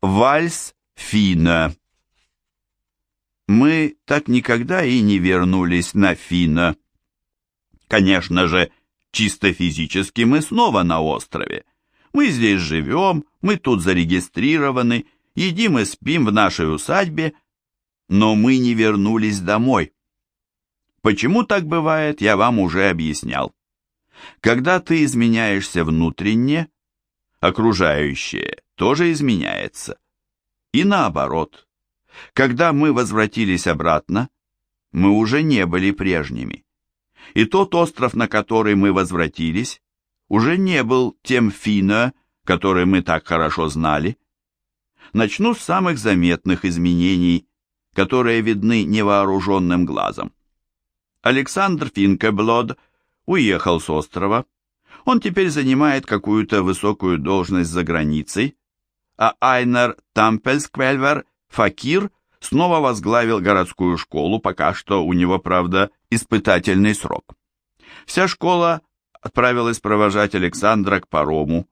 Вальс Фина Мы так никогда и не вернулись на Фина. Конечно же, чисто физически мы снова на острове. Мы здесь живем, мы тут зарегистрированы, едим и спим в нашей усадьбе, но мы не вернулись домой. Почему так бывает, я вам уже объяснял. Когда ты изменяешься внутренне, окружающее тоже изменяется. И наоборот. Когда мы возвратились обратно, мы уже не были прежними. И тот остров, на который мы возвратились, уже не был тем Фино, который мы так хорошо знали. Начну с самых заметных изменений, которые видны невооруженным глазом. Александр Финкеблод уехал с острова. Он теперь занимает какую-то высокую должность за границей, а Айнер Тампельсквельвер, факир, снова возглавил городскую школу, пока что у него, правда, испытательный срок. Вся школа отправилась провожать Александра к парому,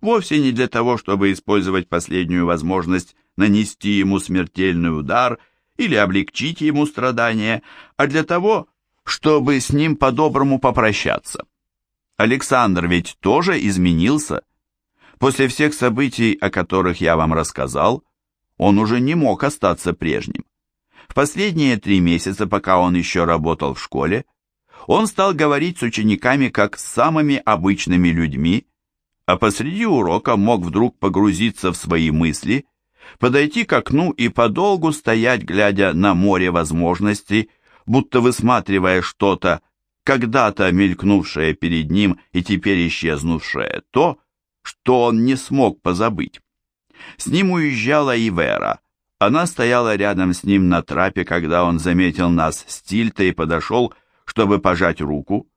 вовсе не для того, чтобы использовать последнюю возможность нанести ему смертельный удар или облегчить ему страдания, а для того, чтобы с ним по-доброму попрощаться. Александр ведь тоже изменился. После всех событий, о которых я вам рассказал, он уже не мог остаться прежним. В последние три месяца, пока он еще работал в школе, он стал говорить с учениками как с самыми обычными людьми, а посреди урока мог вдруг погрузиться в свои мысли, подойти к окну и подолгу стоять, глядя на море возможностей, будто высматривая что-то, когда-то мелькнувшее перед ним и теперь исчезнувшее, то, что он не смог позабыть. С ним уезжала и Вера. Она стояла рядом с ним на трапе, когда он заметил нас с Тильтой и подошел, чтобы пожать руку.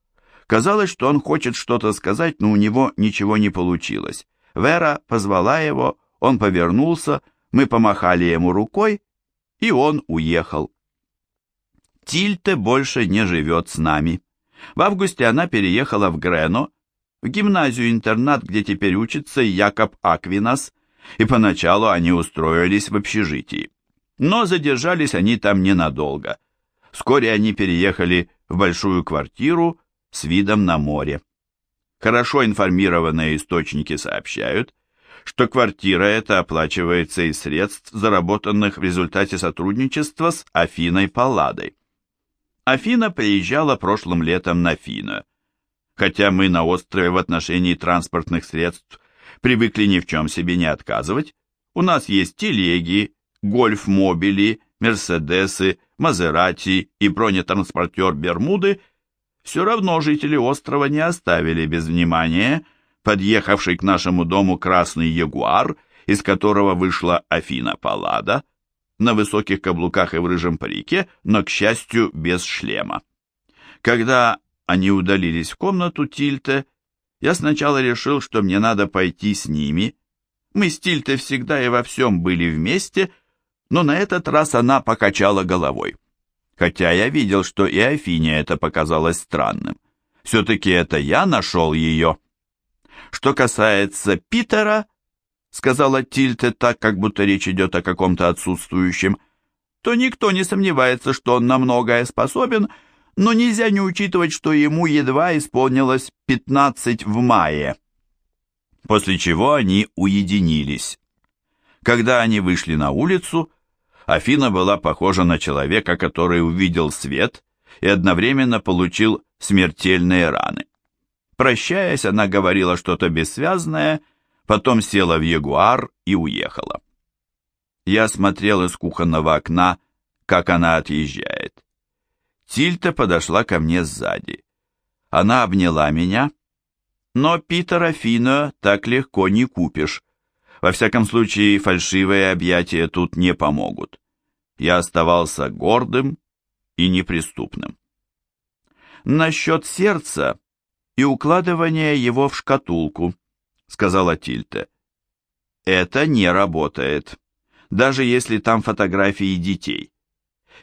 Казалось, что он хочет что-то сказать, но у него ничего не получилось. Вера позвала его, он повернулся, мы помахали ему рукой, и он уехал. Тильте больше не живет с нами. В августе она переехала в Грено, в гимназию-интернат, где теперь учится Якоб Аквинас, и поначалу они устроились в общежитии. Но задержались они там ненадолго. Вскоре они переехали в большую квартиру с видом на море. Хорошо информированные источники сообщают, что квартира эта оплачивается из средств, заработанных в результате сотрудничества с Афиной Палладой. Афина приезжала прошлым летом на Фино. Хотя мы на острове в отношении транспортных средств привыкли ни в чем себе не отказывать, у нас есть телеги, гольф-мобили, мерседесы, мазерати и бронетранспортер Бермуды, все равно жители острова не оставили без внимания подъехавший к нашему дому красный ягуар, из которого вышла Афина Паллада, на высоких каблуках и в рыжем парике, но, к счастью, без шлема. Когда они удалились в комнату Тильте, я сначала решил, что мне надо пойти с ними. Мы с Тильте всегда и во всем были вместе, но на этот раз она покачала головой. Хотя я видел, что и Афине это показалось странным. Все-таки это я нашел ее. Что касается Питера, сказала Тильте так, как будто речь идет о каком-то отсутствующем, то никто не сомневается, что он на многое способен, но нельзя не учитывать, что ему едва исполнилось 15 в мае. После чего они уединились. Когда они вышли на улицу, Афина была похожа на человека, который увидел свет и одновременно получил смертельные раны. Прощаясь, она говорила что-то бессвязное, потом села в ягуар и уехала. Я смотрел из кухонного окна, как она отъезжает. Тильта подошла ко мне сзади. Она обняла меня, но Питера Фино так легко не купишь. Во всяком случае, фальшивые объятия тут не помогут. Я оставался гордым и неприступным. Насчет сердца и укладывания его в шкатулку –— сказала Тильте. «Это не работает, даже если там фотографии детей.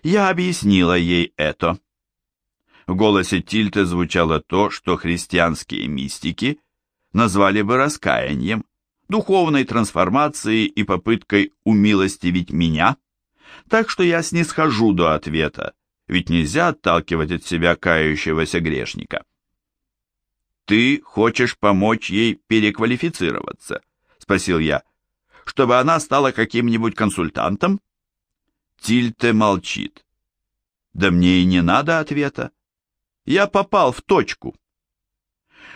Я объяснила ей это». В голосе Тильте звучало то, что христианские мистики назвали бы раскаянием, духовной трансформацией и попыткой умилостивить меня. Так что я снисхожу до ответа, ведь нельзя отталкивать от себя кающегося грешника. «Ты хочешь помочь ей переквалифицироваться?» — спросил я. «Чтобы она стала каким-нибудь консультантом?» Тильте молчит. «Да мне и не надо ответа. Я попал в точку».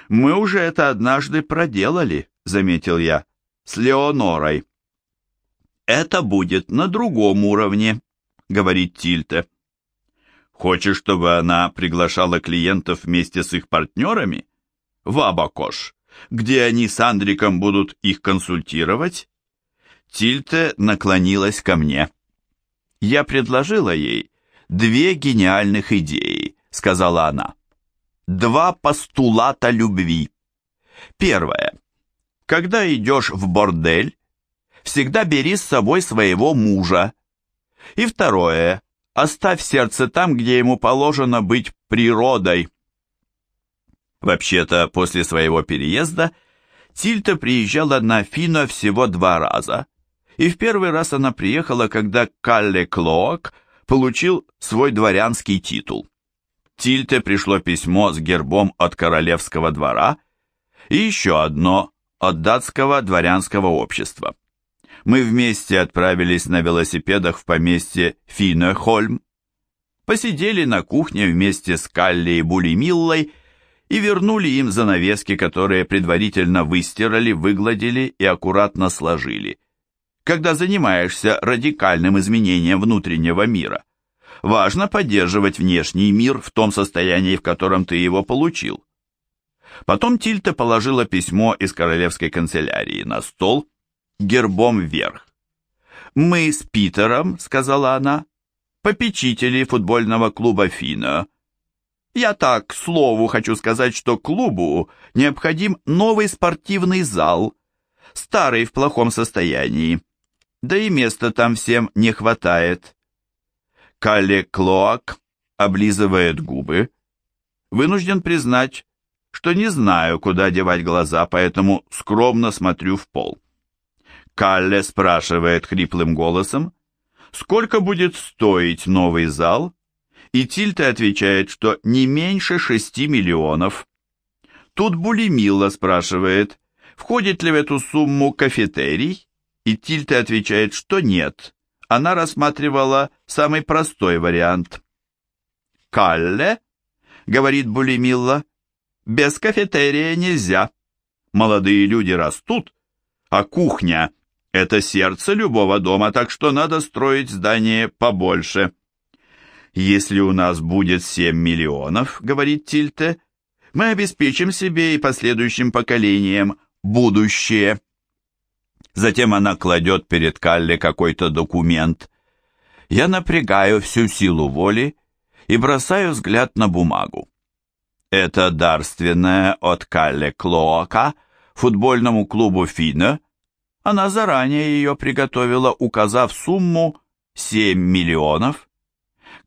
«Мы уже это однажды проделали», — заметил я, — «с Леонорой». «Это будет на другом уровне», — говорит Тильте. «Хочешь, чтобы она приглашала клиентов вместе с их партнерами?» в Абакош, где они с Андриком будут их консультировать? Тильте наклонилась ко мне. Я предложила ей две гениальных идеи, сказала она. Два постулата любви. Первое. Когда идешь в бордель, всегда бери с собой своего мужа. И второе. Оставь сердце там, где ему положено быть природой. Вообще-то, после своего переезда Тильта приезжала на Фино всего два раза. И в первый раз она приехала, когда Калле Клоак получил свой дворянский титул. Тильте пришло письмо с гербом от королевского двора и еще одно от датского дворянского общества. Мы вместе отправились на велосипедах в поместье Финехольм, посидели на кухне вместе с Калли и Булимиллой и вернули им занавески, которые предварительно выстирали, выгладили и аккуратно сложили. Когда занимаешься радикальным изменением внутреннего мира, важно поддерживать внешний мир в том состоянии, в котором ты его получил. Потом Тильта положила письмо из королевской канцелярии на стол гербом вверх. «Мы с Питером», — сказала она, — «попечители футбольного клуба «Фино», я так, к слову, хочу сказать, что клубу необходим новый спортивный зал, старый в плохом состоянии, да и места там всем не хватает. Калле Клоак облизывает губы. Вынужден признать, что не знаю, куда девать глаза, поэтому скромно смотрю в пол. Калле спрашивает хриплым голосом, сколько будет стоить новый зал, и Тильте отвечает, что не меньше шести миллионов. Тут Булимилла спрашивает, входит ли в эту сумму кафетерий, и Тильте отвечает, что нет. Она рассматривала самый простой вариант. «Калле?» — говорит Булимилла. «Без кафетерия нельзя. Молодые люди растут, а кухня — это сердце любого дома, так что надо строить здание побольше». «Если у нас будет 7 миллионов, — говорит Тильте, — мы обеспечим себе и последующим поколениям будущее». Затем она кладет перед Калле какой-то документ. Я напрягаю всю силу воли и бросаю взгляд на бумагу. Это дарственная от Калле Клоака футбольному клубу Фина. Она заранее ее приготовила, указав сумму 7 миллионов.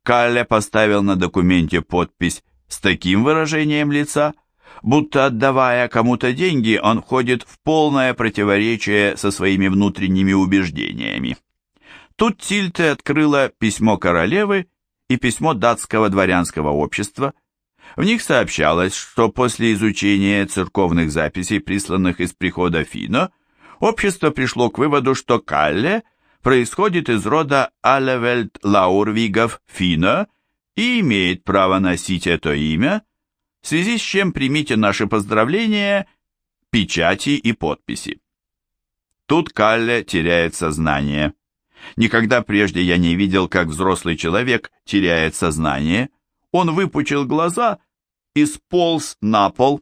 Калле поставил на документе подпись с таким выражением лица, будто отдавая кому-то деньги, он входит в полное противоречие со своими внутренними убеждениями. Тут Тильте открыла письмо королевы и письмо датского дворянского общества. В них сообщалось, что после изучения церковных записей, присланных из прихода Фино, общество пришло к выводу, что Калле происходит из рода Алевельд Лаурвигов Фина и имеет право носить это имя, в связи с чем примите наши поздравления, печати и подписи. Тут Калле теряет сознание. Никогда прежде я не видел, как взрослый человек теряет сознание. Он выпучил глаза и сполз на пол.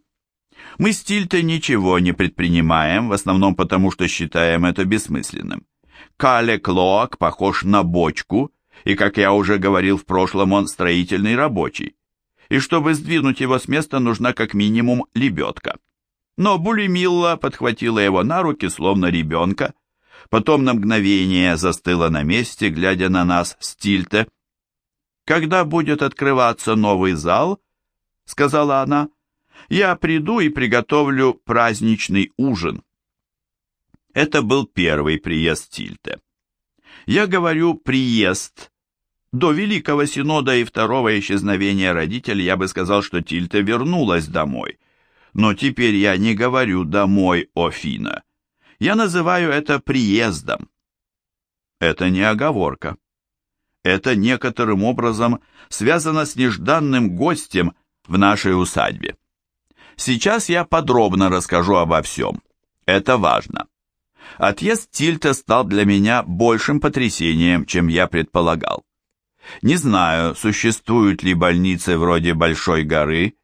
Мы с Тильтой ничего не предпринимаем, в основном потому, что считаем это бессмысленным. Кале Клоак похож на бочку, и, как я уже говорил в прошлом, он строительный рабочий. И чтобы сдвинуть его с места, нужна как минимум лебедка. Но Булимилла подхватила его на руки, словно ребенка, потом на мгновение застыла на месте, глядя на нас с тильте. «Когда будет открываться новый зал?» — сказала она. «Я приду и приготовлю праздничный ужин». Это был первый приезд Тильте. Я говорю «приезд». До Великого Синода и второго исчезновения родителей я бы сказал, что Тильте вернулась домой. Но теперь я не говорю «домой, Офина». Я называю это приездом. Это не оговорка. Это некоторым образом связано с нежданным гостем в нашей усадьбе. Сейчас я подробно расскажу обо всем. Это важно. Отъезд Тильта стал для меня большим потрясением, чем я предполагал. Не знаю, существуют ли больницы вроде Большой горы,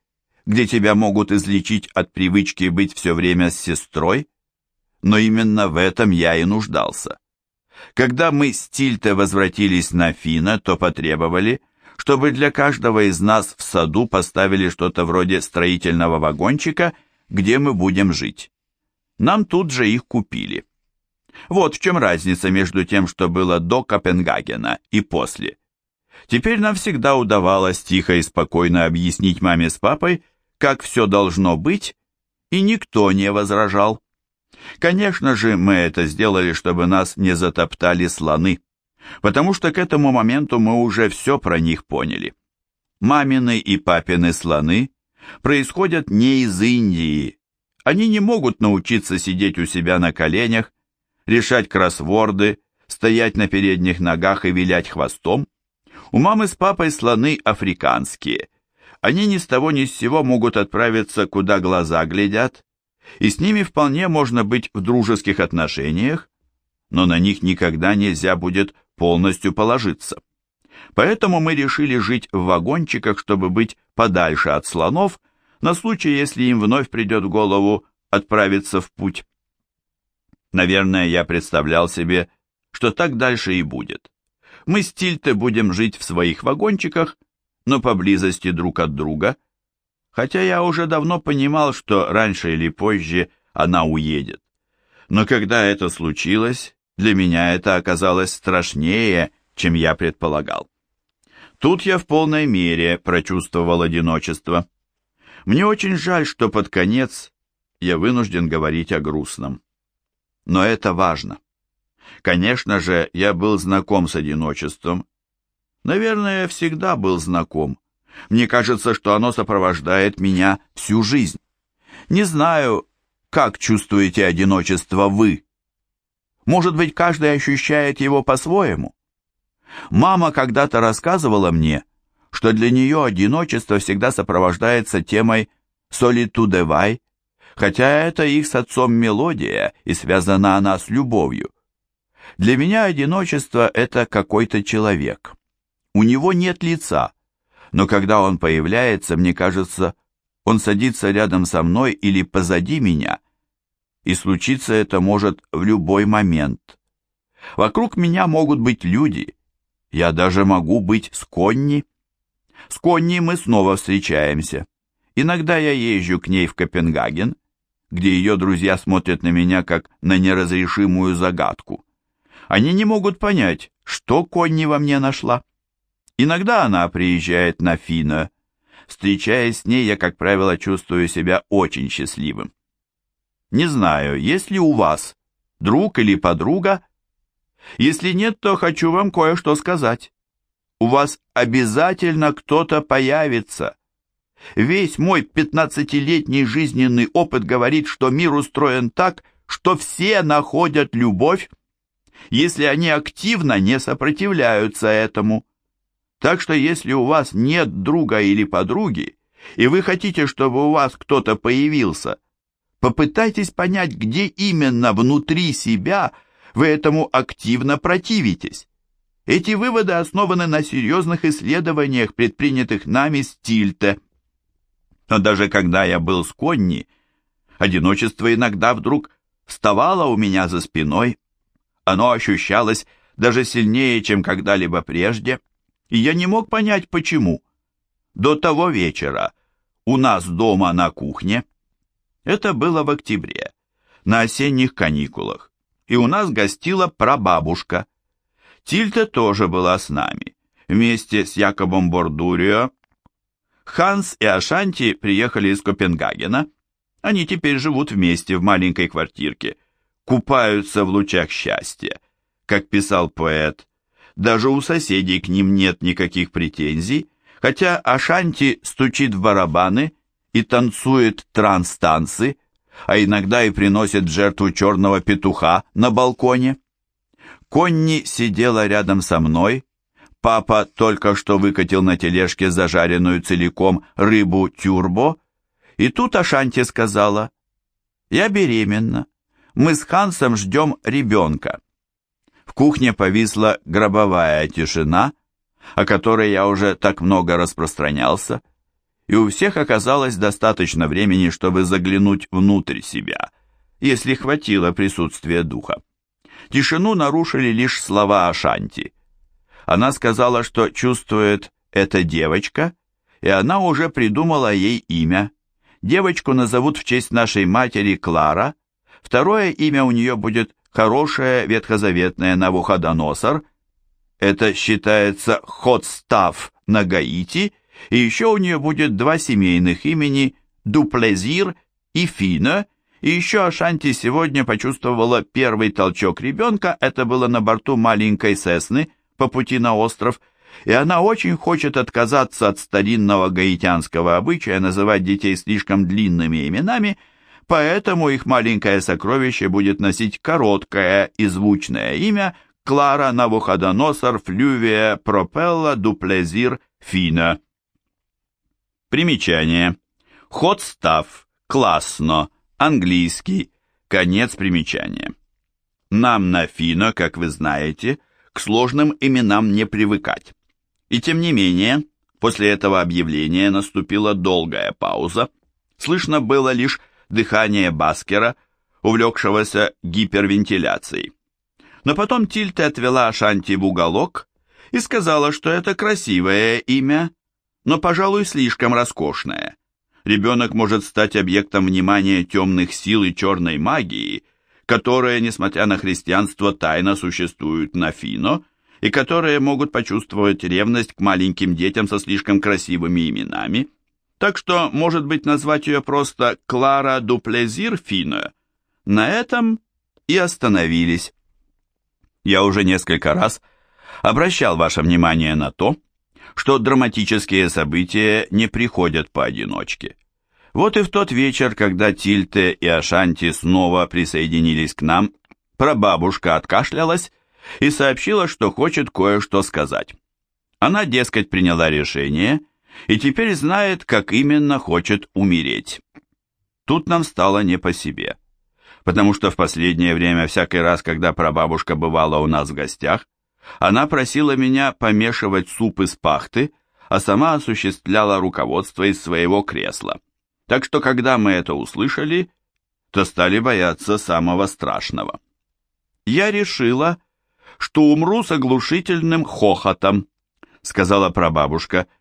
где тебя могут излечить от привычки быть все время с сестрой, но именно в этом я и нуждался. Когда мы с Тильте возвратились на Фина, то потребовали, чтобы для каждого из нас в саду поставили что-то вроде строительного вагончика, где мы будем жить. Нам тут же их купили. Вот в чем разница между тем, что было до Копенгагена и после. Теперь нам всегда удавалось тихо и спокойно объяснить маме с папой, как все должно быть, и никто не возражал. Конечно же, мы это сделали, чтобы нас не затоптали слоны, потому что к этому моменту мы уже все про них поняли. Мамины и папины слоны происходят не из Индии. Они не могут научиться сидеть у себя на коленях, решать кроссворды, стоять на передних ногах и вилять хвостом. У мамы с папой слоны африканские. Они ни с того ни с сего могут отправиться, куда глаза глядят, и с ними вполне можно быть в дружеских отношениях, но на них никогда нельзя будет полностью положиться. Поэтому мы решили жить в вагончиках, чтобы быть подальше от слонов, на случай, если им вновь придет в голову отправиться в путь. Наверное, я представлял себе, что так дальше и будет. Мы с Тильте будем жить в своих вагончиках, но поблизости друг от друга, хотя я уже давно понимал, что раньше или позже она уедет. Но когда это случилось, для меня это оказалось страшнее, чем я предполагал. Тут я в полной мере прочувствовал одиночество. Мне очень жаль, что под конец я вынужден говорить о грустном но это важно. Конечно же, я был знаком с одиночеством. Наверное, я всегда был знаком. Мне кажется, что оно сопровождает меня всю жизнь. Не знаю, как чувствуете одиночество вы. Может быть, каждый ощущает его по-своему. Мама когда-то рассказывала мне, что для нее одиночество всегда сопровождается темой «солитудевай», хотя это их с отцом мелодия, и связана она с любовью. Для меня одиночество – это какой-то человек. У него нет лица, но когда он появляется, мне кажется, он садится рядом со мной или позади меня, и случиться это может в любой момент. Вокруг меня могут быть люди, я даже могу быть с Конни. С Конни мы снова встречаемся. Иногда я езжу к ней в Копенгаген, где ее друзья смотрят на меня как на неразрешимую загадку. Они не могут понять, что Конни во мне нашла. Иногда она приезжает на Фина. Встречаясь с ней, я, как правило, чувствую себя очень счастливым. Не знаю, есть ли у вас друг или подруга? Если нет, то хочу вам кое-что сказать. У вас обязательно кто-то появится. Весь мой пятнадцатилетний жизненный опыт говорит, что мир устроен так, что все находят любовь, если они активно не сопротивляются этому. Так что если у вас нет друга или подруги, и вы хотите, чтобы у вас кто-то появился, попытайтесь понять, где именно внутри себя вы этому активно противитесь. Эти выводы основаны на серьезных исследованиях, предпринятых нами с Тильте. Но даже когда я был с Конни, одиночество иногда вдруг вставало у меня за спиной. Оно ощущалось даже сильнее, чем когда-либо прежде, и я не мог понять, почему. До того вечера у нас дома на кухне, это было в октябре, на осенних каникулах, и у нас гостила прабабушка. Тильта тоже была с нами, вместе с Якобом Бордурио Ханс и Ашанти приехали из Копенгагена. Они теперь живут вместе в маленькой квартирке. Купаются в лучах счастья, как писал поэт. Даже у соседей к ним нет никаких претензий, хотя Ашанти стучит в барабаны и танцует транс-танцы, а иногда и приносит жертву черного петуха на балконе. Конни сидела рядом со мной, папа только что выкатил на тележке зажаренную целиком рыбу тюрбо, и тут Ашанти сказала, «Я беременна, мы с Хансом ждем ребенка». В кухне повисла гробовая тишина, о которой я уже так много распространялся, и у всех оказалось достаточно времени, чтобы заглянуть внутрь себя, если хватило присутствия духа. Тишину нарушили лишь слова Ашанти. Она сказала, что чувствует эта девочка, и она уже придумала ей имя. Девочку назовут в честь нашей матери Клара, второе имя у нее будет хорошее ветхозаветное Навуходоносор, это считается Ходстав на Гаити, и еще у нее будет два семейных имени Дуплезир и Фина, и еще Ашанти сегодня почувствовала первый толчок ребенка, это было на борту маленькой Сесны по пути на остров, и она очень хочет отказаться от старинного гаитянского обычая называть детей слишком длинными именами, поэтому их маленькое сокровище будет носить короткое и звучное имя Клара Навуходоносор Флювия Пропелла Дуплезир Фина. Примечание. Ходстав. Классно. Английский. Конец примечания. Нам на Фино, как вы знаете, к сложным именам не привыкать. И тем не менее, после этого объявления наступила долгая пауза. Слышно было лишь дыхание Баскера, увлекшегося гипервентиляцией. Но потом Тильте отвела Ашанти в уголок и сказала, что это красивое имя, но, пожалуй, слишком роскошное. Ребенок может стать объектом внимания темных сил и черной магии, которые, несмотря на христианство, тайно существуют на Фино, и которые могут почувствовать ревность к маленьким детям со слишком красивыми именами, так что, может быть, назвать ее просто Клара Дуплезир Фино. На этом и остановились. Я уже несколько раз обращал ваше внимание на то, что драматические события не приходят поодиночке. Вот и в тот вечер, когда Тильте и Ашанти снова присоединились к нам, прабабушка откашлялась и сообщила, что хочет кое-что сказать. Она, дескать, приняла решение – и теперь знает, как именно хочет умереть. Тут нам стало не по себе, потому что в последнее время всякий раз, когда прабабушка бывала у нас в гостях, она просила меня помешивать суп из пахты, а сама осуществляла руководство из своего кресла. Так что, когда мы это услышали, то стали бояться самого страшного. Я решила, что умру с оглушительным хохотом, сказала прабабушка, —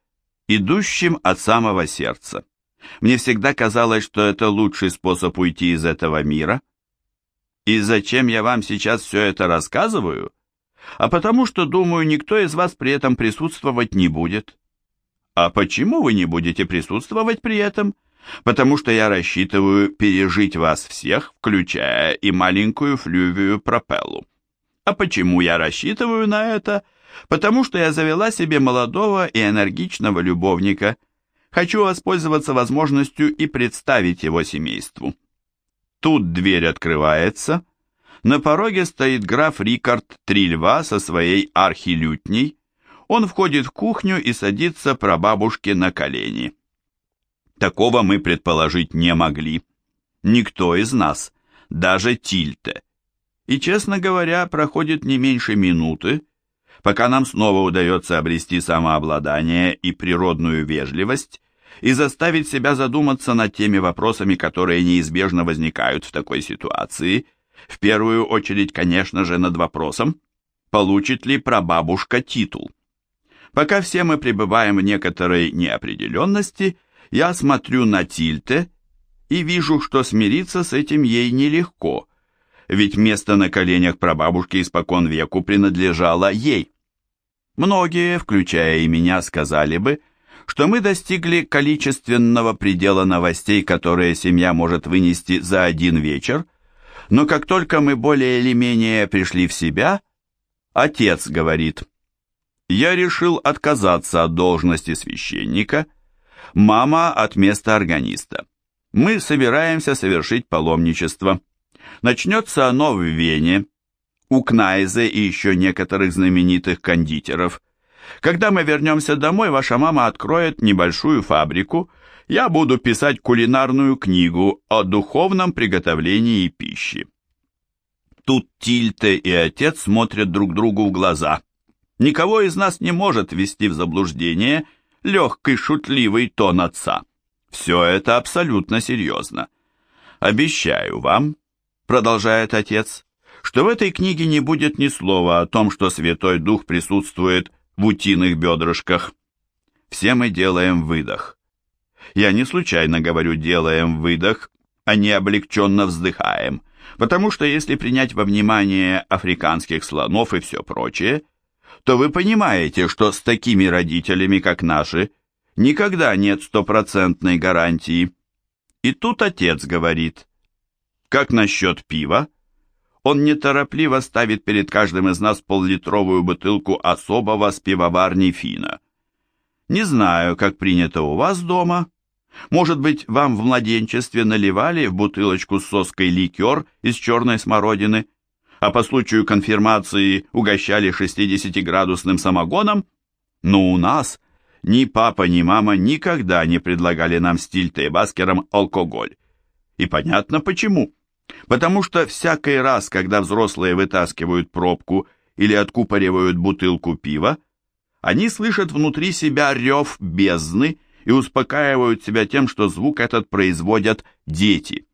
идущим от самого сердца. Мне всегда казалось, что это лучший способ уйти из этого мира. И зачем я вам сейчас все это рассказываю? А потому что, думаю, никто из вас при этом присутствовать не будет. А почему вы не будете присутствовать при этом? Потому что я рассчитываю пережить вас всех, включая и маленькую флювию пропеллу. А почему я рассчитываю на это? Потому что я завела себе молодого и энергичного любовника. Хочу воспользоваться возможностью и представить его семейству. Тут дверь открывается. На пороге стоит граф Рикард Трильва со своей архилютней. Он входит в кухню и садится прабабушке на колени. Такого мы предположить не могли. Никто из нас, даже Тильте. И, честно говоря, проходит не меньше минуты, пока нам снова удается обрести самообладание и природную вежливость и заставить себя задуматься над теми вопросами, которые неизбежно возникают в такой ситуации, в первую очередь, конечно же, над вопросом, получит ли прабабушка титул. Пока все мы пребываем в некоторой неопределенности, я смотрю на Тильте и вижу, что смириться с этим ей нелегко, ведь место на коленях прабабушки испокон веку принадлежало ей. Многие, включая и меня, сказали бы, что мы достигли количественного предела новостей, которые семья может вынести за один вечер, Но как только мы более или менее пришли в себя, отец говорит, «Я решил отказаться от должности священника, мама от места органиста. Мы собираемся совершить паломничество. Начнется оно в Вене, у Кнайзе и еще некоторых знаменитых кондитеров. Когда мы вернемся домой, ваша мама откроет небольшую фабрику. Я буду писать кулинарную книгу о духовном приготовлении пищи. Тут Тильте и отец смотрят друг другу в глаза. Никого из нас не может ввести в заблуждение легкий шутливый тон отца. Все это абсолютно серьезно. «Обещаю вам», — продолжает отец, что в этой книге не будет ни слова о том, что Святой Дух присутствует в утиных бедрышках. Все мы делаем выдох. Я не случайно говорю «делаем выдох», а не облегченно вздыхаем, потому что если принять во внимание африканских слонов и все прочее, то вы понимаете, что с такими родителями, как наши, никогда нет стопроцентной гарантии. И тут отец говорит, как насчет пива? Он неторопливо ставит перед каждым из нас поллитровую бутылку особого с пивоварни Фина. Не знаю, как принято у вас дома. Может быть, вам в младенчестве наливали в бутылочку с соской ликер из черной смородины, а по случаю конфирмации угощали 60-градусным самогоном? Но у нас ни папа, ни мама никогда не предлагали нам с Тильтой Баскером алкоголь. И понятно почему. Потому что всякий раз, когда взрослые вытаскивают пробку или откупоривают бутылку пива, они слышат внутри себя рев бездны и успокаивают себя тем, что звук этот производят дети.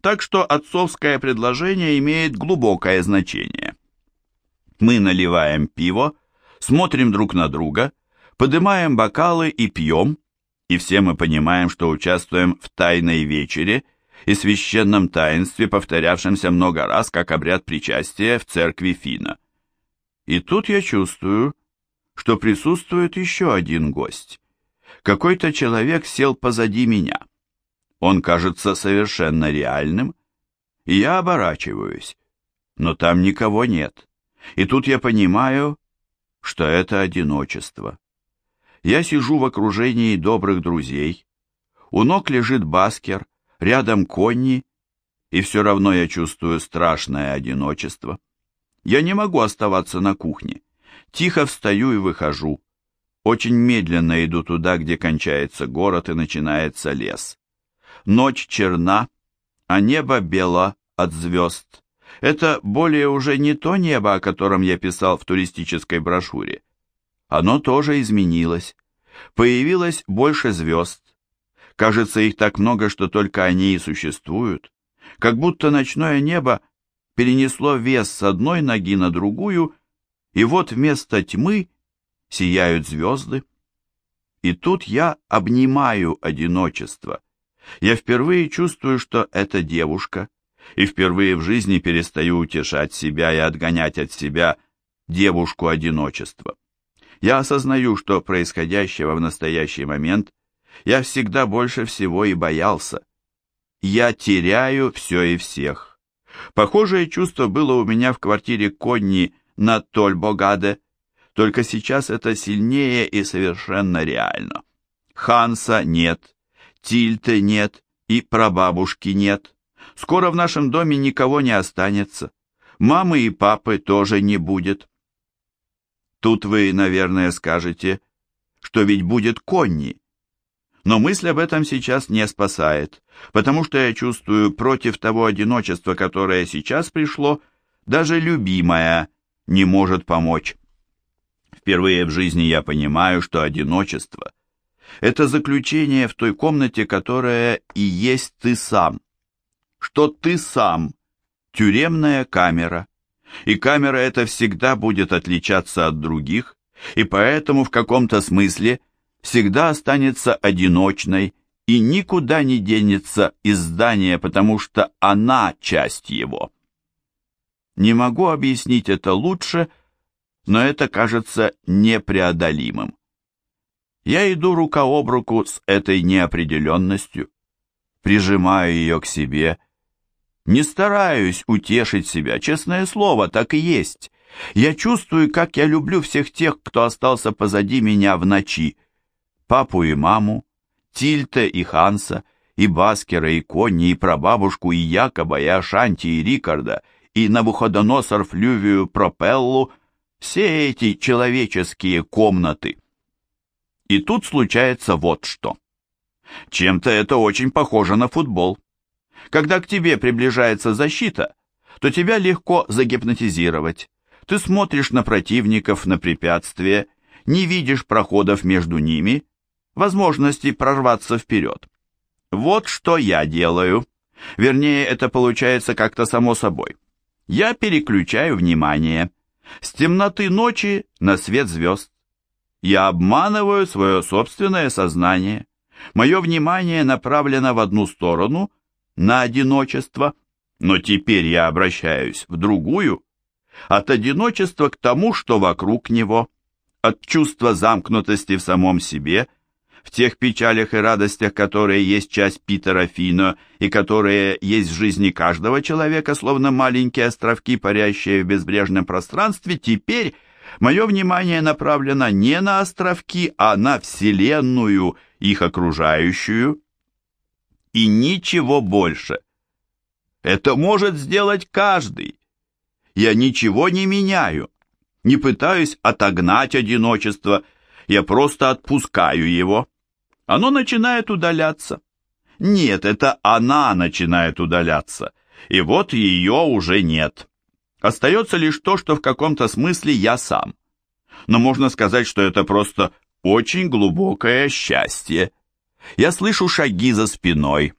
Так что отцовское предложение имеет глубокое значение. Мы наливаем пиво, смотрим друг на друга, поднимаем бокалы и пьем, и все мы понимаем, что участвуем в тайной вечере – и священном таинстве, повторявшемся много раз, как обряд причастия в церкви Фина. И тут я чувствую, что присутствует еще один гость. Какой-то человек сел позади меня. Он кажется совершенно реальным, и я оборачиваюсь, но там никого нет. И тут я понимаю, что это одиночество. Я сижу в окружении добрых друзей. У ног лежит Баскер, Рядом Конни, и все равно я чувствую страшное одиночество. Я не могу оставаться на кухне. Тихо встаю и выхожу. Очень медленно иду туда, где кончается город и начинается лес. Ночь черна, а небо бело от звезд. Это более уже не то небо, о котором я писал в туристической брошюре. Оно тоже изменилось. Появилось больше звезд, Кажется, их так много, что только они и существуют. Как будто ночное небо перенесло вес с одной ноги на другую, и вот вместо тьмы сияют звезды. И тут я обнимаю одиночество. Я впервые чувствую, что это девушка, и впервые в жизни перестаю утешать себя и отгонять от себя девушку одиночества. Я осознаю, что происходящего в настоящий момент я всегда больше всего и боялся. Я теряю все и всех. Похожее чувство было у меня в квартире Конни на Тольбогаде, только сейчас это сильнее и совершенно реально. Ханса нет, Тильты нет и прабабушки нет. Скоро в нашем доме никого не останется. Мамы и папы тоже не будет. Тут вы, наверное, скажете, что ведь будет Конни. Но мысль об этом сейчас не спасает, потому что я чувствую против того одиночества, которое сейчас пришло, даже любимая не может помочь. Впервые в жизни я понимаю, что одиночество – это заключение в той комнате, которая и есть ты сам. Что ты сам – тюремная камера. И камера эта всегда будет отличаться от других, и поэтому в каком-то смысле – всегда останется одиночной и никуда не денется из здания, потому что она часть его. Не могу объяснить это лучше, но это кажется непреодолимым. Я иду рука об руку с этой неопределенностью, прижимаю ее к себе Не стараюсь утешить себя, честное слово, так и есть. Я чувствую, как я люблю всех тех, кто остался позади меня в ночи. Папу и маму, Тильте и Ханса, и Баскера, и Конни, и прабабушку, и Якоба, и Ашанти, и Рикарда, и Навуходоносор Флювию Пропеллу, все эти человеческие комнаты. И тут случается вот что. Чем-то это очень похоже на футбол. Когда к тебе приближается защита, то тебя легко загипнотизировать. Ты смотришь на противников, на препятствия, не видишь проходов между ними, возможности прорваться вперед. Вот что я делаю. Вернее, это получается как-то само собой. Я переключаю внимание с темноты ночи на свет звезд. Я обманываю свое собственное сознание. Мое внимание направлено в одну сторону, на одиночество, но теперь я обращаюсь в другую, от одиночества к тому, что вокруг него, от чувства замкнутости в самом себе, в тех печалях и радостях, которые есть часть Питера Фино и которые есть в жизни каждого человека, словно маленькие островки, парящие в безбрежном пространстве, теперь мое внимание направлено не на островки, а на Вселенную, их окружающую, и ничего больше. Это может сделать каждый. Я ничего не меняю, не пытаюсь отогнать одиночество, я просто отпускаю его. Оно начинает удаляться. Нет, это она начинает удаляться, и вот ее уже нет. Остается лишь то, что в каком-то смысле я сам. Но можно сказать, что это просто очень глубокое счастье. Я слышу шаги за спиной.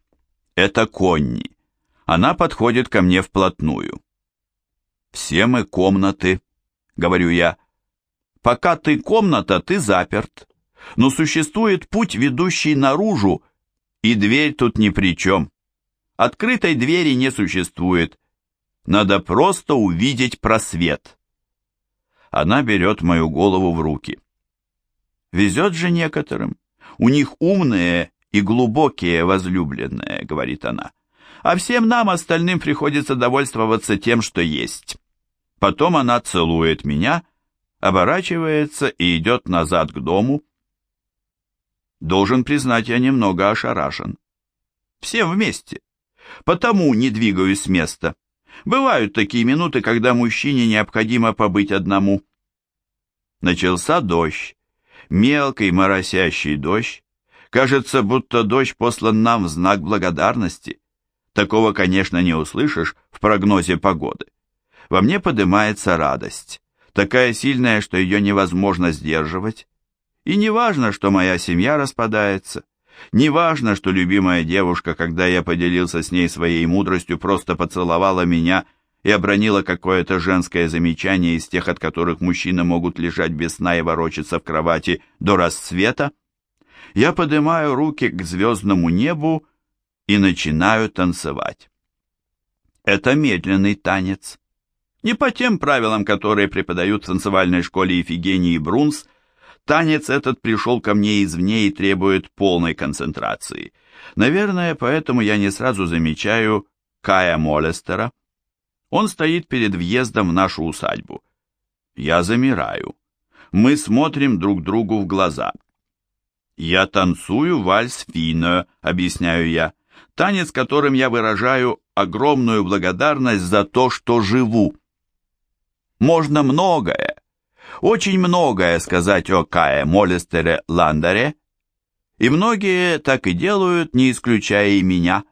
Это Конни. Она подходит ко мне вплотную. «Все мы комнаты», — говорю я. «Пока ты комната, ты заперт. Но существует путь, ведущий наружу, и дверь тут ни при чем. Открытой двери не существует. Надо просто увидеть просвет». Она берет мою голову в руки. Везет же некоторым. У них умные и глубокие возлюбленные, говорит она. А всем нам, остальным, приходится довольствоваться тем, что есть. Потом она целует меня, оборачивается и идет назад к дому. Должен признать, я немного ошарашен. Всем вместе. Потому не двигаюсь с места. Бывают такие минуты, когда мужчине необходимо побыть одному. Начался дождь мелкий моросящий дождь. Кажется, будто дождь послан нам в знак благодарности. Такого, конечно, не услышишь в прогнозе погоды. Во мне поднимается радость, такая сильная, что ее невозможно сдерживать. И не важно, что моя семья распадается, не важно, что любимая девушка, когда я поделился с ней своей мудростью, просто поцеловала меня и обронила какое-то женское замечание из тех, от которых мужчины могут лежать без сна и ворочаться в кровати до рассвета, я поднимаю руки к звездному небу и начинаю танцевать. Это медленный танец. Не по тем правилам, которые преподают в танцевальной школе Ефигении Брунс, танец этот пришел ко мне извне и требует полной концентрации. Наверное, поэтому я не сразу замечаю Кая Молестера, он стоит перед въездом в нашу усадьбу. Я замираю. Мы смотрим друг другу в глаза. «Я танцую вальс фино», — объясняю я, танец, которым я выражаю огромную благодарность за то, что живу. Можно многое, очень многое сказать о Кае Молестере Ландере, и многие так и делают, не исключая и меня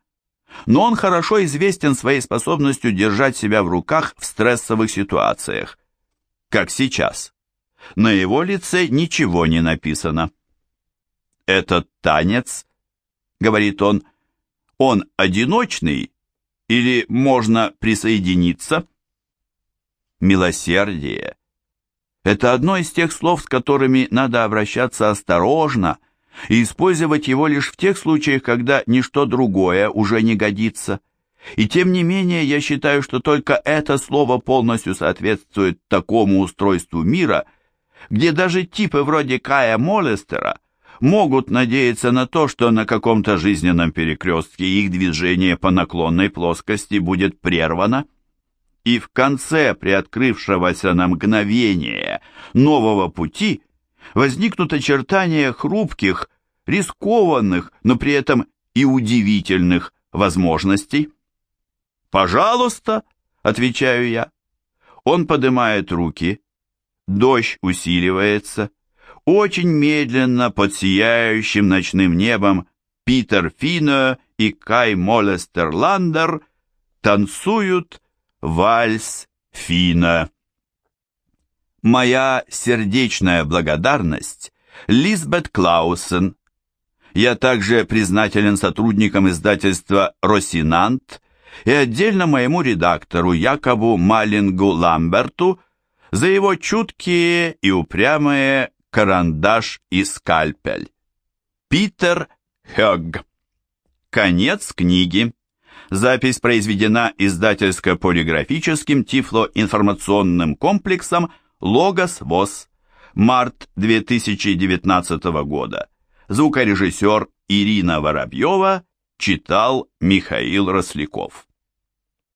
но он хорошо известен своей способностью держать себя в руках в стрессовых ситуациях, как сейчас. На его лице ничего не написано. «Этот танец, — говорит он, — он одиночный или можно присоединиться?» Милосердие — это одно из тех слов, с которыми надо обращаться осторожно — и использовать его лишь в тех случаях, когда ничто другое уже не годится. И тем не менее, я считаю, что только это слово полностью соответствует такому устройству мира, где даже типы вроде Кая Молестера могут надеяться на то, что на каком-то жизненном перекрестке их движение по наклонной плоскости будет прервано, и в конце приоткрывшегося на мгновение нового пути возникнут очертания хрупких, рискованных, но при этом и удивительных возможностей. «Пожалуйста», — отвечаю я. Он поднимает руки, дождь усиливается, очень медленно под сияющим ночным небом Питер Фино и Кай Молестерландер танцуют вальс Фина. Моя сердечная благодарность Лизбет Клаусен. Я также признателен сотрудникам издательства «Росинант» и отдельно моему редактору Якобу Малингу Ламберту за его чуткие и упрямые карандаш и скальпель. Питер Хёгг. Конец книги. Запись произведена издательско-полиграфическим тифлоинформационным комплексом «Логос ВОЗ». Март 2019 года. Звукорежиссер Ирина Воробьева читал Михаил Росляков.